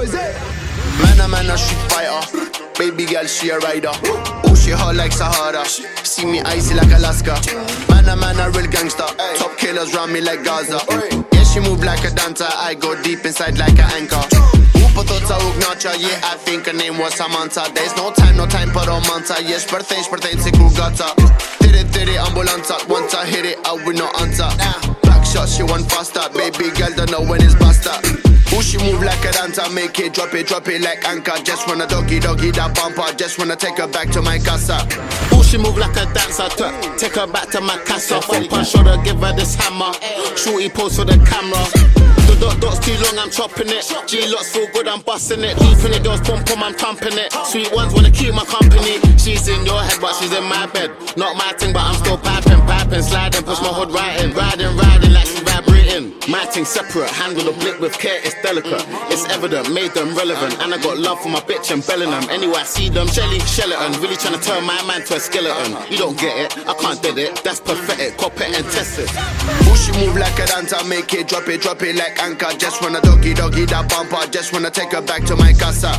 Is it? Man, a street fighter. Baby girl, she a rider. Oh, she hot like Sahara. See me icy like Alaska. Man, man, a real gangster. Top killers round me like Gaza. Yeah, she move like a dancer. I go deep inside like an anchor. Yeah, I think her name was Samantha. There's no time, no time for Yeah, shpërthej, shpërthej, si ku gata Tiri, tiri, ambulanza Once I hit it, I will no answer. Back shot, she want faster. Baby girl don't know when it's basta Ooh, she move like a dancer. Make it, drop it, drop it like anchor. Just wanna doggy, doggy, that bumper. Just wanna take her back to my casa. Ooh, she move like a dancer. Take her back to my casa. Fuck on shoulder, give her this hammer. Shorty pose for the camera dot dot's too long, I'm chopping it. G lots feel good, I'm busting it. Deep in the girls pump pump, I'm pumping it. Sweet ones wanna keep my company. She's in your head, but she's in my bed. Not my thing, but I'm still piping, piping, sliding, push my hood right in, riding, riding thing separate, handle the blick with care, it's delicate. It's evident, made them relevant, and I got love for my bitch and Bellingham. Anyway, I see them, Shelly, Sheleton, really trying to turn my man to a skeleton. You don't get it, I can't get it. That's pathetic. Cop it and test it. She move like a dancer Make it, drop it, drop it like anchor Just wanna doggy, doggy, that bumper Just wanna take her back to my casa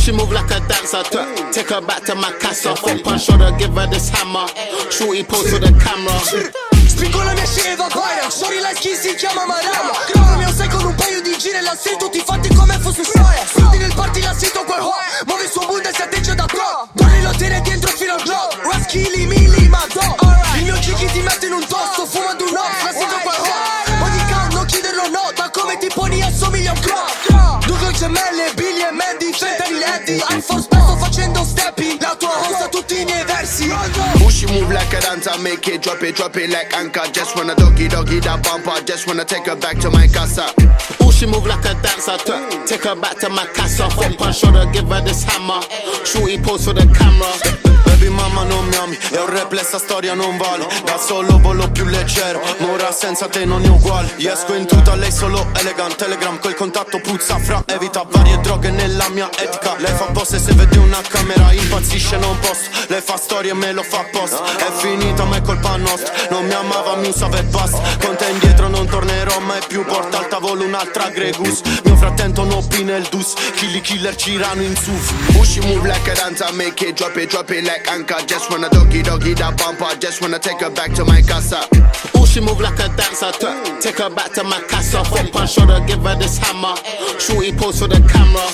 she move like a dancer. twerk. Take her back to my casa. Fuck on shoulder, give her this hammer. Shorty pose for the camera. La mia sceva guaira Sorry la skin si chiama Marama Clavami un 6 con un paio di giri La sento tutti fatti come fosse storia Studi nel party la sento quel hoa Muove il suo mood e si atteggia da pro. Donne lo tiene dentro gemelle, Billy Mandy Fentanyl, Eddie iPhone spesso facendo stepping La tua hosta tutti i miei versi she move like a dancer Make it, drop it, drop it like anchor Just wanna doggy, doggy, that bumper Just wanna take her back to my casa Ooh, she move like a dancer. twerk. Take her back to my casa. Fuck on shoulder, give her this hammer. Shorty pose for the camera. Baby mamma non mi ami. È un rap, sta storia non vale. Da solo volo più leggero. Ma ora senza te non è uguale. Io esco in tuta, lei solo elegant. Telegram col contatto puzza fra Evita. Varie droghe nella mia etica. Lei fa boss e se vede una camera Impazzisce non posso Lei fa storia e me lo fa apposta. È finita ma è colpa nostra. Non mi amava, mi usava e basta. Con te indietro tornerò mai più Porta al tavolo un'altra Gregus Mio non opina il dus Killy killer Cirano in suf she move like a dancer Make it, drop it, drop it like anchor Just wanna doggy, doggy, that bumper Just wanna take her back to my casa she move like a dancer. Take her back to my casa. Fuck on shoulder, give her this hammer. Shorty pose for the camera.